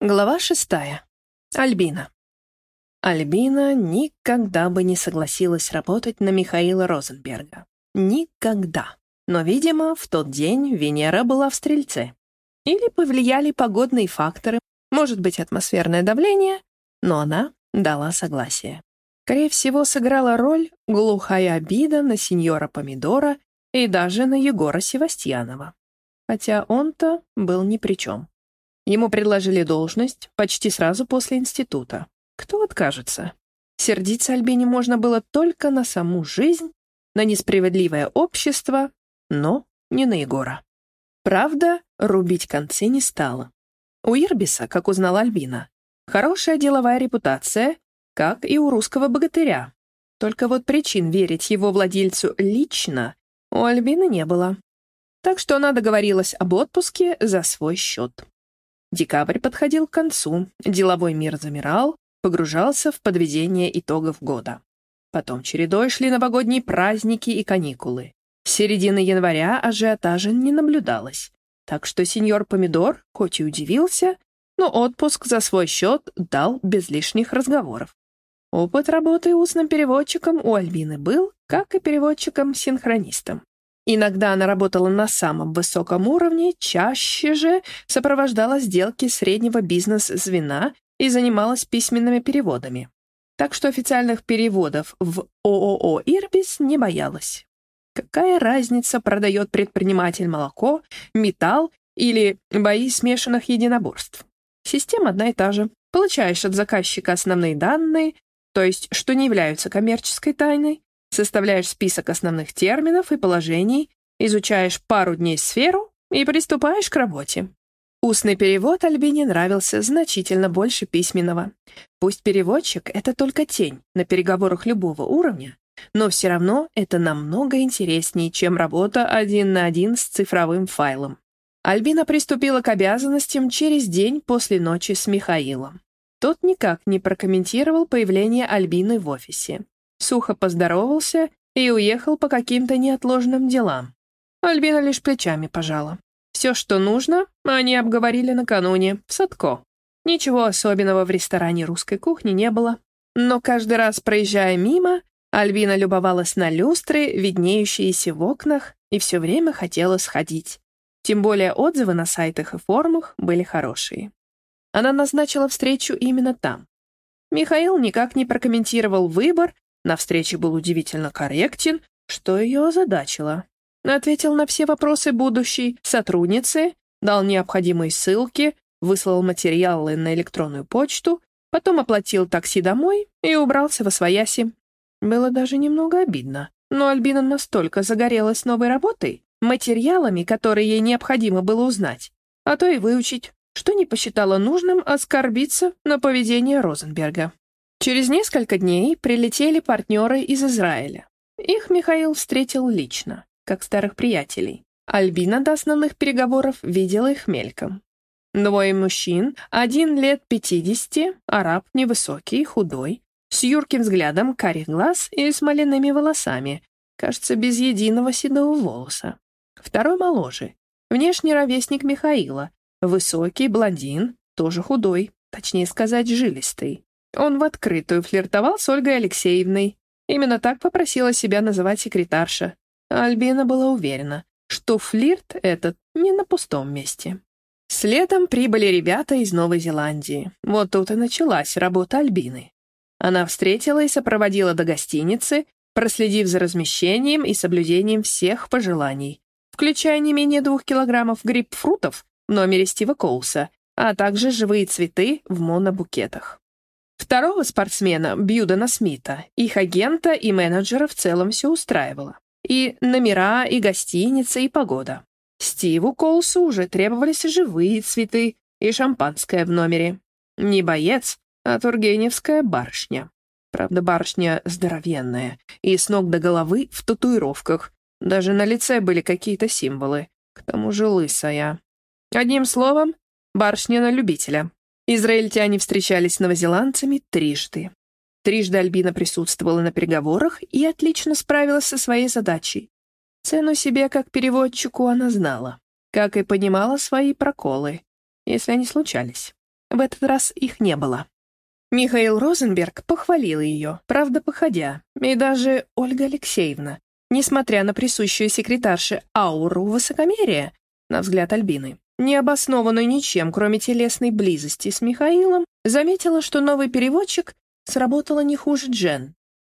Глава шестая. Альбина. Альбина никогда бы не согласилась работать на Михаила Розенберга. Никогда. Но, видимо, в тот день Венера была в Стрельце. Или повлияли погодные факторы, может быть, атмосферное давление, но она дала согласие. Скорее всего, сыграла роль глухая обида на сеньора Помидора и даже на Егора Севастьянова. Хотя он-то был ни при чем. Ему предложили должность почти сразу после института. Кто откажется? Сердиться Альбине можно было только на саму жизнь, на несправедливое общество, но не на Егора. Правда, рубить концы не стала. У Ирбиса, как узнала Альбина, хорошая деловая репутация, как и у русского богатыря. Только вот причин верить его владельцу лично у Альбины не было. Так что она договорилась об отпуске за свой счет. Декабрь подходил к концу, деловой мир замирал, погружался в подведение итогов года. Потом чередой шли новогодние праздники и каникулы. С середины января ажиотажа не наблюдалось, так что сеньор Помидор, хоть и удивился, но отпуск за свой счет дал без лишних разговоров. Опыт работы устным переводчиком у Альбины был, как и переводчиком-синхронистом. Иногда она работала на самом высоком уровне, чаще же сопровождала сделки среднего бизнес-звена и занималась письменными переводами. Так что официальных переводов в ООО «Ирбис» не боялась. Какая разница, продает предприниматель молоко, металл или бои смешанных единоборств? Система одна и та же. Получаешь от заказчика основные данные, то есть что не являются коммерческой тайной, Составляешь список основных терминов и положений, изучаешь пару дней сферу и приступаешь к работе. Устный перевод Альбине нравился значительно больше письменного. Пусть переводчик — это только тень на переговорах любого уровня, но все равно это намного интереснее, чем работа один на один с цифровым файлом. Альбина приступила к обязанностям через день после ночи с Михаилом. Тот никак не прокомментировал появление Альбины в офисе сухо поздоровался и уехал по каким-то неотложным делам. Альбина лишь плечами пожала. Все, что нужно, они обговорили накануне, в Садко. Ничего особенного в ресторане русской кухни не было. Но каждый раз, проезжая мимо, Альбина любовалась на люстры, виднеющиеся в окнах, и все время хотела сходить. Тем более отзывы на сайтах и форумах были хорошие. Она назначила встречу именно там. Михаил никак не прокомментировал выбор на встрече был удивительно корректен, что ее озадачило. Ответил на все вопросы будущей сотрудницы, дал необходимые ссылки, выслал материалы на электронную почту, потом оплатил такси домой и убрался во свояси. Было даже немного обидно, но Альбина настолько загорелась новой работой, материалами, которые ей необходимо было узнать, а то и выучить, что не посчитала нужным оскорбиться на поведение Розенберга. Через несколько дней прилетели партнеры из Израиля. Их Михаил встретил лично, как старых приятелей. Альбина до основных переговоров видела их мельком. Двое мужчин, один лет пятидесяти, араб невысокий, худой, с юрким взглядом, карих глаз и смоляными волосами, кажется, без единого седого волоса. Второй моложе, внешний ровесник Михаила, высокий, блондин, тоже худой, точнее сказать, жилистый. Он в открытую флиртовал с Ольгой Алексеевной. Именно так попросила себя называть секретарша. Альбина была уверена, что флирт этот не на пустом месте. Следом прибыли ребята из Новой Зеландии. Вот тут и началась работа Альбины. Она встретила и сопроводила до гостиницы, проследив за размещением и соблюдением всех пожеланий, включая не менее двух килограммов грейпфрутов в номере Стива Коуса, а также живые цветы в монобукетах. Второго спортсмена, Бьюдена Смита, их агента и менеджера в целом все устраивало. И номера, и гостиница, и погода. Стиву Колсу уже требовались живые цветы и шампанское в номере. Не боец, а Тургеневская барышня. Правда, барышня здоровенная и с ног до головы в татуировках. Даже на лице были какие-то символы. К тому же лысая. Одним словом, барышня на любителя. Израильтяне встречались с новозеландцами трижды. Трижды Альбина присутствовала на переговорах и отлично справилась со своей задачей. Цену себе как переводчику она знала, как и понимала свои проколы, если они случались. В этот раз их не было. Михаил Розенберг похвалил ее, правда, походя, и даже Ольга Алексеевна, несмотря на присущую секретарше ауру высокомерия, на взгляд Альбины, не обоснованную ничем, кроме телесной близости с Михаилом, заметила, что новый переводчик сработала не хуже Джен.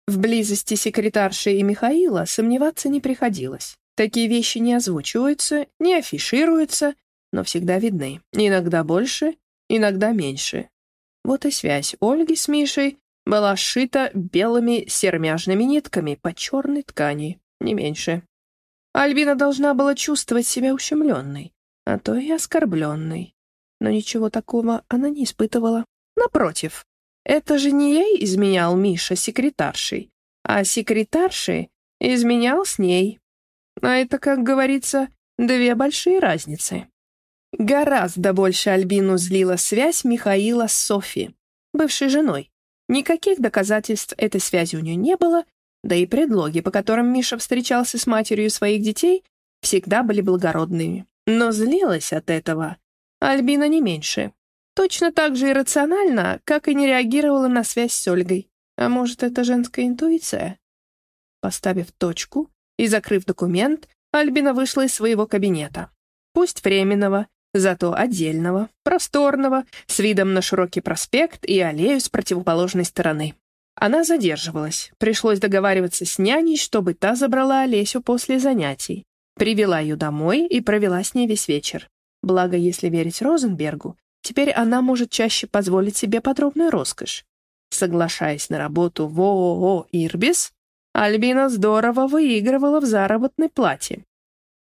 В близости секретарши и Михаила сомневаться не приходилось. Такие вещи не озвучиваются, не афишируются, но всегда видны. Иногда больше, иногда меньше. Вот и связь Ольги с Мишей была сшита белыми сермяжными нитками по черной ткани, не меньше. Альбина должна была чувствовать себя ущемленной, а то и оскорбленной. Но ничего такого она не испытывала. Напротив, это же не ей изменял Миша секретаршей, а секретаршей изменял с ней. А это, как говорится, две большие разницы. Гораздо больше Альбину злила связь Михаила с Софи, бывшей женой. Никаких доказательств этой связи у нее не было, да и предлоги, по которым Миша встречался с матерью своих детей, всегда были благородными. Но злилась от этого Альбина не меньше. Точно так же иррационально, как и не реагировала на связь с Ольгой. А может, это женская интуиция? Поставив точку и закрыв документ, Альбина вышла из своего кабинета. Пусть временного, зато отдельного, просторного, с видом на широкий проспект и аллею с противоположной стороны. Она задерживалась. Пришлось договариваться с няней, чтобы та забрала Олесю после занятий. Привела ее домой и провела с ней весь вечер. Благо, если верить Розенбергу, теперь она может чаще позволить себе подробную роскошь. Соглашаясь на работу в ООО «Ирбис», Альбина здорово выигрывала в заработной плате.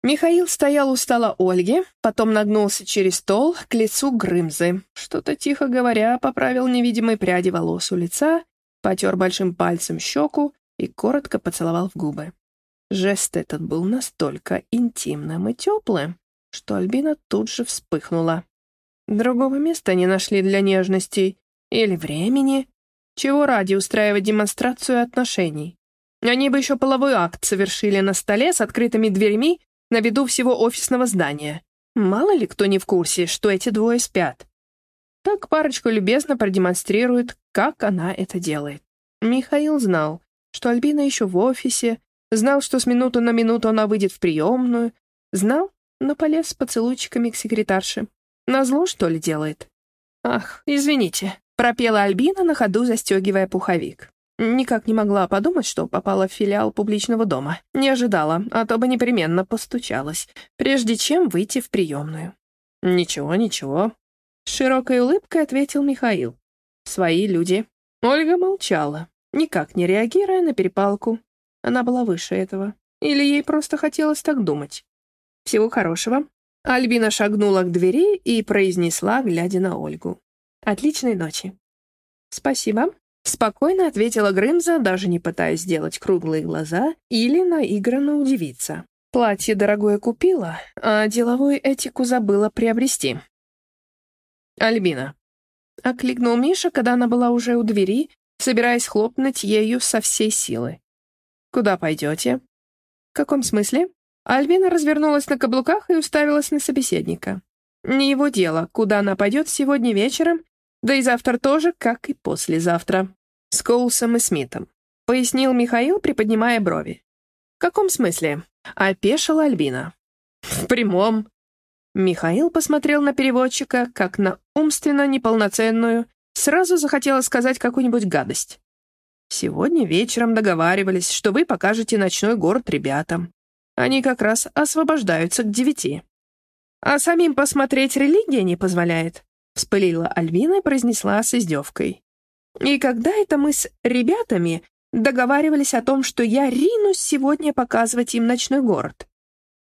Михаил стоял у стола Ольги, потом нагнулся через стол к лицу Грымзы. Что-то, тихо говоря, поправил невидимые пряди волос у лица, потер большим пальцем щеку и коротко поцеловал в губы. Жест этот был настолько интимным и теплым, что Альбина тут же вспыхнула. Другого места не нашли для нежностей или времени, чего ради устраивать демонстрацию отношений. Они бы еще половой акт совершили на столе с открытыми дверьми на виду всего офисного здания. Мало ли кто не в курсе, что эти двое спят. Так парочка любезно продемонстрирует, как она это делает. Михаил знал, что Альбина еще в офисе, знал, что с минуты на минуту она выйдет в приемную, знал, но полез с поцелуйчиками к секретарше. Назло, что ли, делает? «Ах, извините», — пропела Альбина на ходу, застегивая пуховик. Никак не могла подумать, что попала в филиал публичного дома. Не ожидала, а то бы непременно постучалась, прежде чем выйти в приемную. «Ничего, ничего», — с широкой улыбкой ответил Михаил. «Свои люди». Ольга молчала, никак не реагируя на перепалку. Она была выше этого. Или ей просто хотелось так думать. «Всего хорошего». Альбина шагнула к двери и произнесла, глядя на Ольгу. «Отличной ночи». «Спасибо», Спокойно ответила Грымза, даже не пытаясь сделать круглые глаза или наигранно удивиться. Платье дорогое купила, а деловую этику забыла приобрести. «Альбина», — окликнул Миша, когда она была уже у двери, собираясь хлопнуть ею со всей силы. «Куда пойдете?» «В каком смысле?» Альбина развернулась на каблуках и уставилась на собеседника. Не его дело, куда она пойдет сегодня вечером, да и завтра тоже, как и послезавтра. С Коулсом и Смитом. Пояснил Михаил, приподнимая брови. В каком смысле? Опешила Альбина. В прямом. Михаил посмотрел на переводчика, как на умственно неполноценную, сразу захотела сказать какую-нибудь гадость. Сегодня вечером договаривались, что вы покажете ночной город ребятам. Они как раз освобождаются к девяти. А самим посмотреть религия не позволяет, вспылила Альвина и произнесла с издевкой. И когда это мы с ребятами договаривались о том, что я ринусь сегодня показывать им ночной город?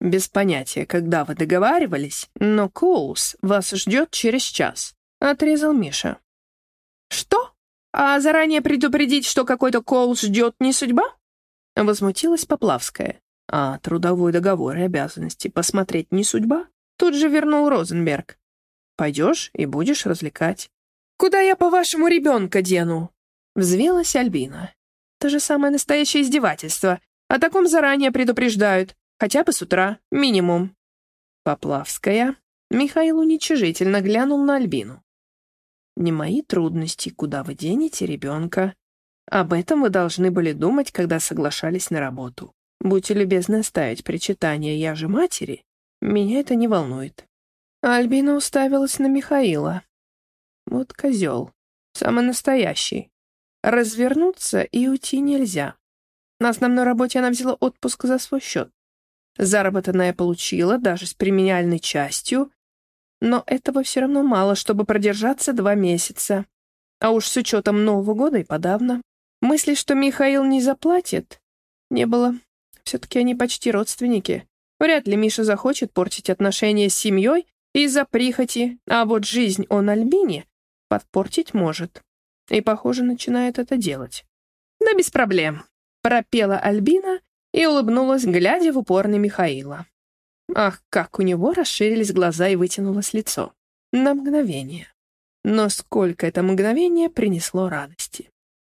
Без понятия, когда вы договаривались, но Коулс вас ждет через час, — отрезал Миша. Что? А заранее предупредить, что какой-то Коулс ждет не судьба? Возмутилась Поплавская. А трудовой договор и обязанности посмотреть не судьба? Тут же вернул Розенберг. Пойдешь и будешь развлекать. «Куда я, по-вашему, ребенка дену?» Взвелась Альбина. «То же самое настоящее издевательство. О таком заранее предупреждают. Хотя бы с утра. Минимум». Поплавская. Михаил уничижительно глянул на Альбину. Не мои трудности, куда вы денете ребенка. Об этом вы должны были думать, когда соглашались на работу. Будьте любезны оставить причитание «я же матери», меня это не волнует. Альбина уставилась на Михаила. Вот козел. Самый настоящий. Развернуться и уйти нельзя. На основной работе она взяла отпуск за свой счет. Заработанное получила, даже с премиальной частью, но этого все равно мало, чтобы продержаться два месяца. А уж с учетом Нового года и подавно. Мысли, что Михаил не заплатит, не было. Все-таки они почти родственники. Вряд ли Миша захочет портить отношения с семьей из-за прихоти, а вот жизнь он Альбине подпортить может. И, похоже, начинает это делать. «Да без проблем», — пропела Альбина и улыбнулась, глядя в упор на Михаила. Ах, как у него расширились глаза и вытянулось лицо. На мгновение. Но сколько это мгновение принесло радости.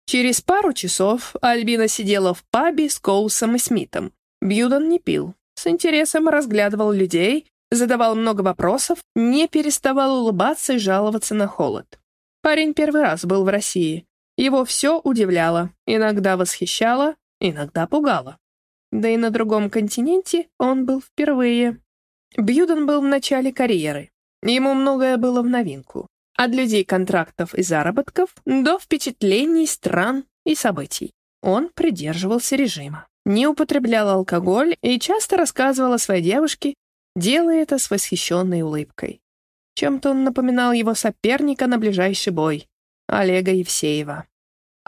Через пару часов Альбина сидела в пабе с Коусом и Смитом. Бьюдон не пил. С интересом разглядывал людей, задавал много вопросов, не переставал улыбаться и жаловаться на холод. Парень первый раз был в России. Его все удивляло, иногда восхищало, иногда пугало. Да и на другом континенте он был впервые. Бьюден был в начале карьеры. Ему многое было в новинку. От людей контрактов и заработков до впечатлений стран и событий. Он придерживался режима. Не употреблял алкоголь и часто рассказывал о своей девушке, делая это с восхищенной улыбкой. Чем-то он напоминал его соперника на ближайший бой, Олега Евсеева.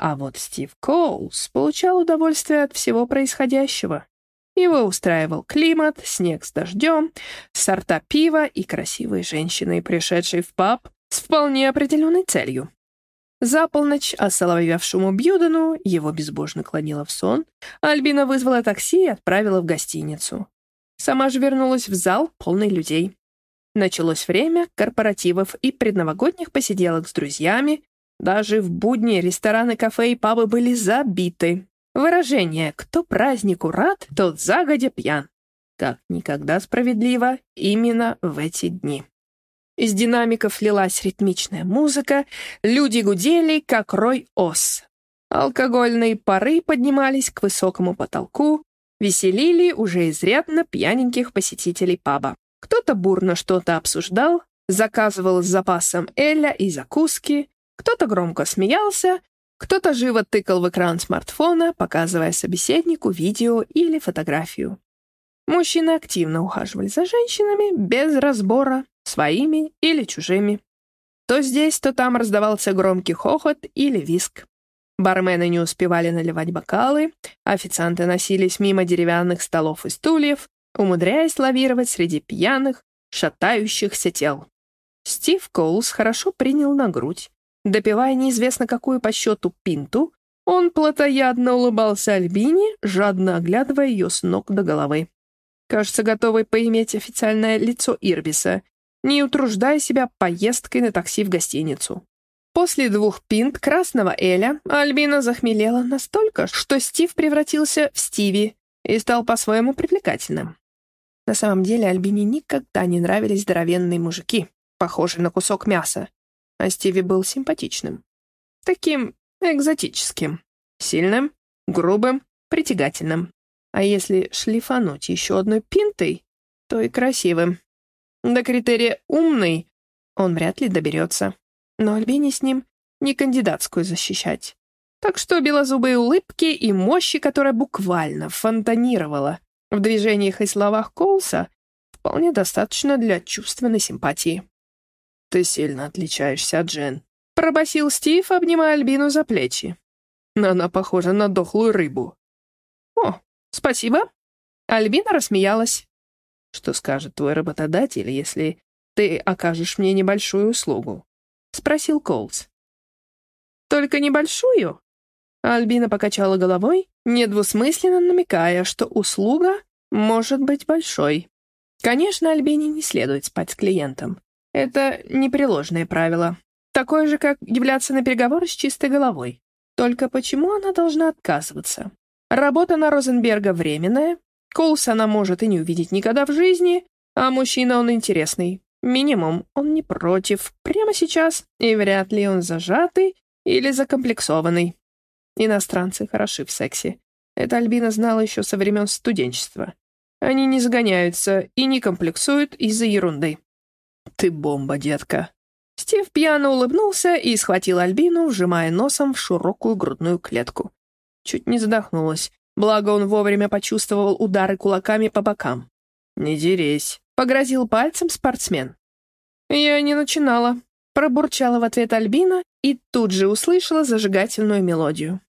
А вот Стив Коулс получал удовольствие от всего происходящего. Его устраивал климат, снег с дождем, сорта пива и красивые женщины, пришедшие в паб с вполне определенной целью. За полночь, осоловевшему Бьюдену, его безбожно клонило в сон, Альбина вызвала такси и отправила в гостиницу. Сама же вернулась в зал, полный людей. Началось время корпоративов и предновогодних посиделок с друзьями, даже в будни рестораны, кафе и пабы были забиты. Выражение «кто празднику рад, тот загодя пьян». Как никогда справедливо именно в эти дни. Из динамиков лилась ритмичная музыка, люди гудели, как рой ос. Алкогольные пары поднимались к высокому потолку, веселили уже изрядно пьяненьких посетителей паба. Кто-то бурно что-то обсуждал, заказывал с запасом эля и закуски, кто-то громко смеялся, кто-то живо тыкал в экран смартфона, показывая собеседнику видео или фотографию. Мужчины активно ухаживали за женщинами, без разбора, своими или чужими. То здесь, то там раздавался громкий хохот или виск. Бармены не успевали наливать бокалы, официанты носились мимо деревянных столов и стульев, умудряясь лавировать среди пьяных, шатающихся тел. Стив Коулс хорошо принял на грудь, Допивая неизвестно какую по счету пинту, он плотоядно улыбался Альбине, жадно оглядывая ее с ног до головы. Кажется, готовый поиметь официальное лицо Ирбиса, не утруждая себя поездкой на такси в гостиницу. После двух пинт красного Эля Альбина захмелела настолько, что Стив превратился в Стиви и стал по-своему привлекательным. На самом деле Альбине никогда не нравились здоровенные мужики, похожие на кусок мяса, а Стиви был симпатичным. Таким экзотическим. Сильным, грубым, притягательным. А если шлифануть еще одной пинтой, то и красивым. До критерия «умный» он вряд ли доберется. Но Альбине с ним не кандидатскую защищать. Так что белозубые улыбки и мощи, которая буквально фонтанировала в движениях и словах Коулса, вполне достаточно для чувственной симпатии. «Ты сильно отличаешься от Джен», — пробасил Стив, обнимая Альбину за плечи. «Она похожа на дохлую рыбу». «О, спасибо». Альбина рассмеялась. «Что скажет твой работодатель, если ты окажешь мне небольшую услугу?» — спросил Колс. «Только небольшую?» Альбина покачала головой, недвусмысленно намекая, что услуга может быть большой. Конечно, Альбине не следует спать с клиентом. Это непреложное правило. Такое же, как являться на переговоры с чистой головой. Только почему она должна отказываться? Работа на Розенберга временная, Коулс она может и не увидеть никогда в жизни, а мужчина он интересный. Минимум, он не против прямо сейчас, и вряд ли он зажатый или закомплексованный. Иностранцы хороши в сексе. Это Альбина знала еще со времен студенчества. Они не загоняются и не комплексуют из-за ерунды. «Ты бомба, детка!» Стив пьяно улыбнулся и схватил Альбину, вжимая носом в широкую грудную клетку. Чуть не задохнулась, благо он вовремя почувствовал удары кулаками по бокам. «Не дерись», — погрозил пальцем спортсмен. «Я не начинала», — пробурчала в ответ Альбина и тут же услышала зажигательную мелодию.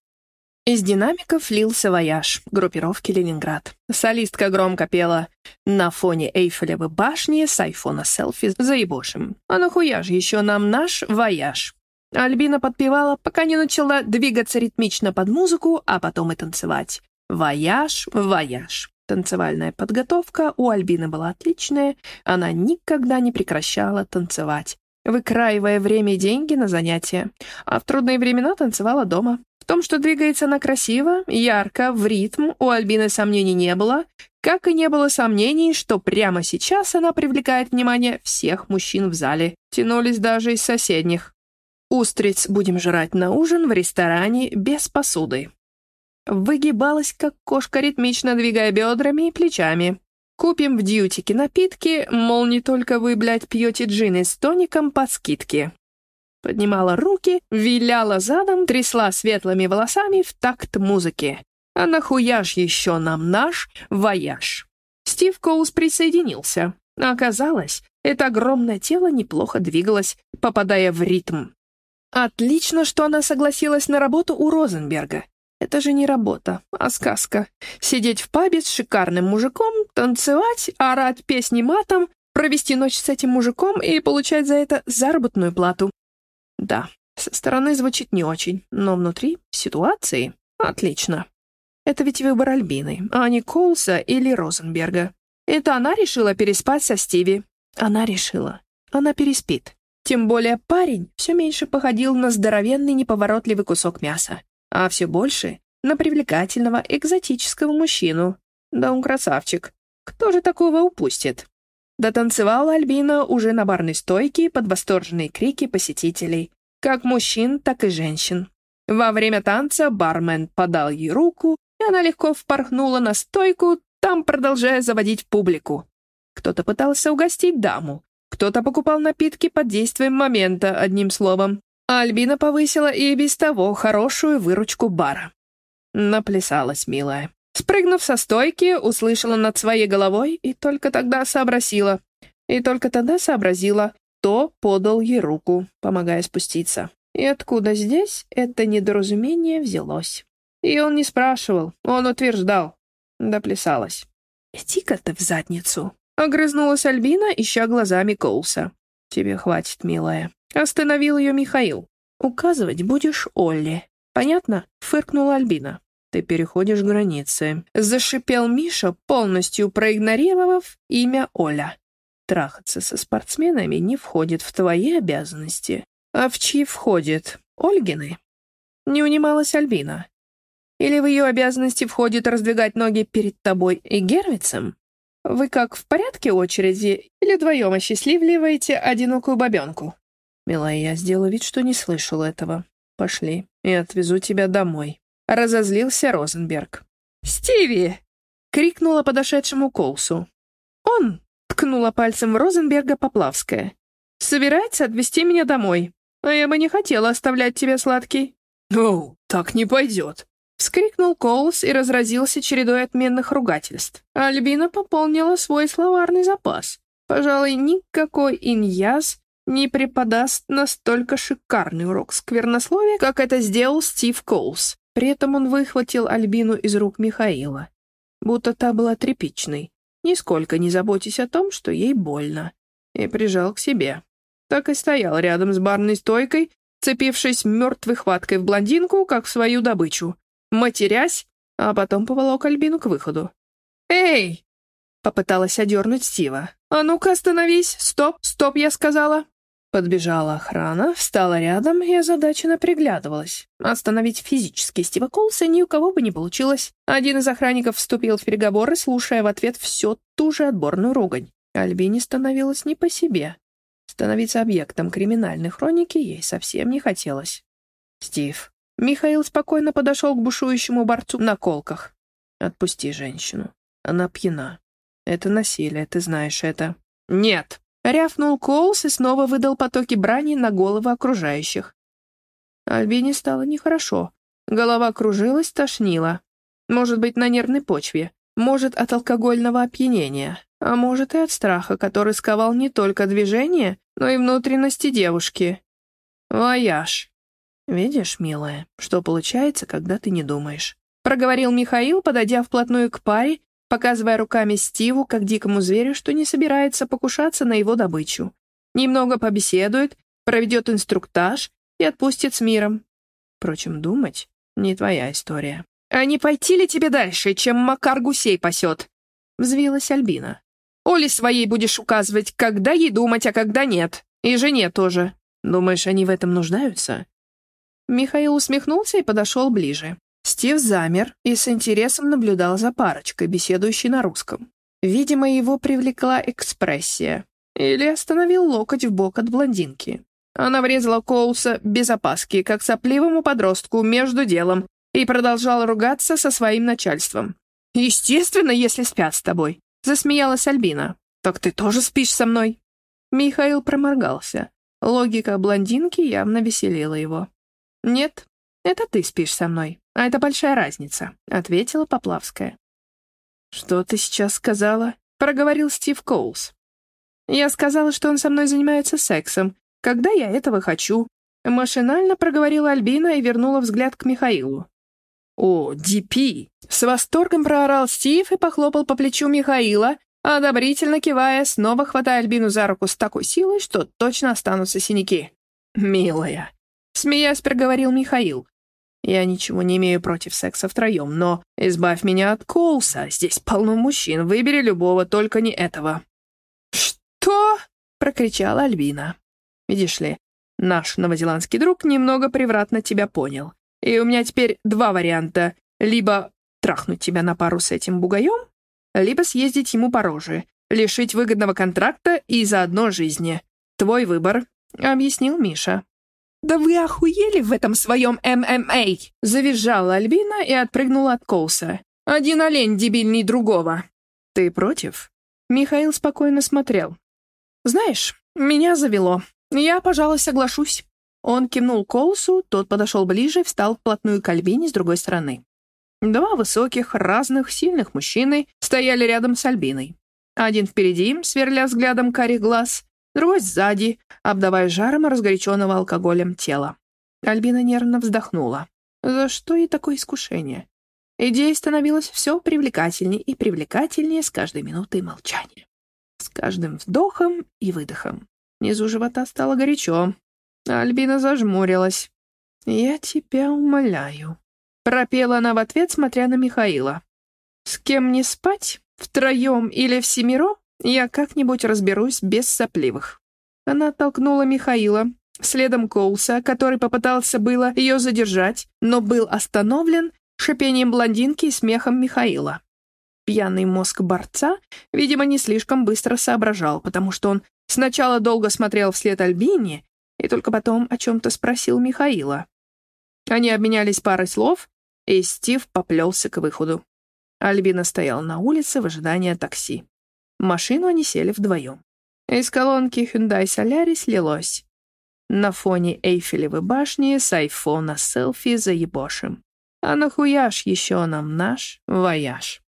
Из динамиков лился вояж группировки «Ленинград». Солистка громко пела «На фоне Эйфелевой башни с айфона селфи заебошим. А нахуя же еще нам наш вояж?» Альбина подпевала, пока не начала двигаться ритмично под музыку, а потом и танцевать. «Вояж, вояж». Танцевальная подготовка у Альбины была отличная, она никогда не прекращала танцевать, выкраивая время и деньги на занятия, а в трудные времена танцевала дома. В том, что двигается она красиво, ярко, в ритм, у Альбины сомнений не было, как и не было сомнений, что прямо сейчас она привлекает внимание всех мужчин в зале. Тянулись даже из соседних. Устриц будем жрать на ужин в ресторане без посуды. Выгибалась, как кошка, ритмично двигая бедрами и плечами. Купим в дьютике напитки, мол, не только вы, блядь, пьете джины с тоником по скидке поднимала руки, виляла задом, трясла светлыми волосами в такт музыки. А нахуя ж еще нам наш вояж? Стив Коулс присоединился. Оказалось, это огромное тело неплохо двигалось, попадая в ритм. Отлично, что она согласилась на работу у Розенберга. Это же не работа, а сказка. Сидеть в пабе с шикарным мужиком, танцевать, орать песни матом, провести ночь с этим мужиком и получать за это заработную плату. Да, со стороны звучит не очень, но внутри ситуации отлично. Это ведь выбор Альбины, а не Коулса или Розенберга. Это она решила переспать со Стиви. Она решила. Она переспит. Тем более парень все меньше походил на здоровенный неповоротливый кусок мяса, а все больше — на привлекательного экзотического мужчину. Да он красавчик. Кто же такого упустит? Дотанцевала Альбина уже на барной стойке под восторженные крики посетителей, как мужчин, так и женщин. Во время танца бармен подал ей руку, и она легко впорхнула на стойку, там продолжая заводить публику. Кто-то пытался угостить даму, кто-то покупал напитки под действием момента, одним словом. Альбина повысила и без того хорошую выручку бара. Наплясалась, милая. Спрыгнув со стойки, услышала над своей головой и только тогда сообразила. И только тогда сообразила, кто подал ей руку, помогая спуститься. И откуда здесь это недоразумение взялось? И он не спрашивал, он утверждал. Доплясалась. «Иди-ка ты в задницу!» Огрызнулась Альбина, ища глазами Коулса. «Тебе хватит, милая». Остановил ее Михаил. «Указывать будешь Олли. Понятно?» — фыркнула Альбина. «Ты переходишь границы», — зашипел Миша, полностью проигнорировав имя Оля. «Трахаться со спортсменами не входит в твои обязанности. А в чьи входит? Ольгины?» Не унималась Альбина. «Или в ее обязанности входит раздвигать ноги перед тобой и Гервицем? Вы как, в порядке очереди или вдвоем осчастливливаете одинокую бабенку?» «Милая, я сделаю вид, что не слышал этого. Пошли, и отвезу тебя домой». Разозлился Розенберг. «Стиви!» — крикнула подошедшему Колсу. «Он!» — ткнула пальцем в Розенберга Поплавская. «Собирается отвезти меня домой, а я бы не хотела оставлять тебя, сладкий». «Ну, так не пойдет!» — вскрикнул Коулс и разразился чередой отменных ругательств. Альбина пополнила свой словарный запас. Пожалуй, никакой иньяз не преподаст настолько шикарный урок сквернословия, как это сделал Стив Коулс. При этом он выхватил Альбину из рук Михаила, будто та была тряпичной, нисколько не заботясь о том, что ей больно, и прижал к себе. Так и стоял рядом с барной стойкой, цепившись мертвой хваткой в блондинку, как в свою добычу, матерясь, а потом поволок Альбину к выходу. «Эй!» — попыталась одернуть Стива. «А ну-ка остановись! Стоп, стоп, я сказала!» Подбежала охрана, встала рядом и озадаченно приглядывалась. Остановить физически Стива Колса ни у кого бы не получилось. Один из охранников вступил в переговоры, слушая в ответ все ту же отборную ругань. Альбине становилось не по себе. Становиться объектом криминальной хроники ей совсем не хотелось. «Стив». Михаил спокойно подошел к бушующему борцу на колках. «Отпусти женщину. Она пьяна. Это насилие, ты знаешь это». «Нет!» — рявкнул Коулс и снова выдал потоки брани на головы окружающих. Альбине стало нехорошо. Голова кружилась, тошнила. Может быть, на нервной почве. Может, от алкогольного опьянения. А может, и от страха, который сковал не только движение, но и внутренности девушки. Вояж. «Видишь, милая, что получается, когда ты не думаешь?» Проговорил Михаил, подойдя вплотную к паре, показывая руками Стиву, как дикому зверю, что не собирается покушаться на его добычу. Немного побеседует, проведет инструктаж и отпустит с миром. Впрочем, думать — не твоя история. «А не пойти ли тебе дальше, чем Макар гусей пасет?» — взвилась Альбина. «Оле своей будешь указывать, когда ей думать, а когда нет. И жене тоже. Думаешь, они в этом нуждаются?» Михаил усмехнулся и подошел ближе. Стив замер и с интересом наблюдал за парочкой, беседующей на русском. Видимо, его привлекла экспрессия. Или остановил локоть в бок от блондинки. Она врезала Коулса без опаски, как сопливому подростку, между делом, и продолжала ругаться со своим начальством. «Естественно, если спят с тобой», — засмеялась Альбина. «Так ты тоже спишь со мной?» Михаил проморгался. Логика блондинки явно веселила его. «Нет, это ты спишь со мной, а это большая разница», — ответила Поплавская. «Что ты сейчас сказала?» — проговорил Стив Коулс. «Я сказала, что он со мной занимается сексом, когда я этого хочу», — машинально проговорила Альбина и вернула взгляд к Михаилу. «О, Ди С восторгом проорал Стив и похлопал по плечу Михаила, одобрительно кивая, снова хватая Альбину за руку с такой силой, что точно останутся синяки. «Милая», — смеясь проговорил Михаил. «Я ничего не имею против секса втроем, но избавь меня от Коулса, здесь полно мужчин, выбери любого, только не этого». «Что?» — прокричала Альбина. «Видишь ли, наш новозеландский друг немного превратно тебя понял. И у меня теперь два варианта. Либо трахнуть тебя на пару с этим бугаем, либо съездить ему по роже, лишить выгодного контракта и заодно жизни. Твой выбор», — объяснил Миша. «Да вы охуели в этом своем ММА!» — завизжала Альбина и отпрыгнула от Коуса. «Один олень дебильней другого». «Ты против?» Михаил спокойно смотрел. «Знаешь, меня завело. Я, пожалуй, соглашусь». Он кивнул Колсу, тот подошел ближе встал вплотную к Альбине с другой стороны. Два высоких, разных, сильных мужчины стояли рядом с Альбиной. Один впереди, сверля взглядом карих глаз, другой сзади, обдавая жаром разгоряченного алкоголем тела. Альбина нервно вздохнула. За что ей такое искушение? Идея становилась все привлекательнее и привлекательнее с каждой минутой молчания. С каждым вдохом и выдохом. Внизу живота стало горячо, Альбина зажмурилась. «Я тебя умоляю», — пропела она в ответ, смотря на Михаила. «С кем не спать, втроем или всемиро, я как-нибудь разберусь без сопливых». Она толкнула Михаила, следом Коулса, который попытался было ее задержать, но был остановлен шипением блондинки и смехом Михаила. Пьяный мозг борца, видимо, не слишком быстро соображал, потому что он сначала долго смотрел вслед Альбине, и только потом о чем-то спросил Михаила. Они обменялись парой слов, и Стив поплелся к выходу. Альбина стояла на улице в ожидании такси. Машину они сели вдвоем. Из колонки Hyundai Solaris лилось. На фоне Эйфелевой башни с айфона селфи за ебошем. А нахуя ж еще нам наш вояж?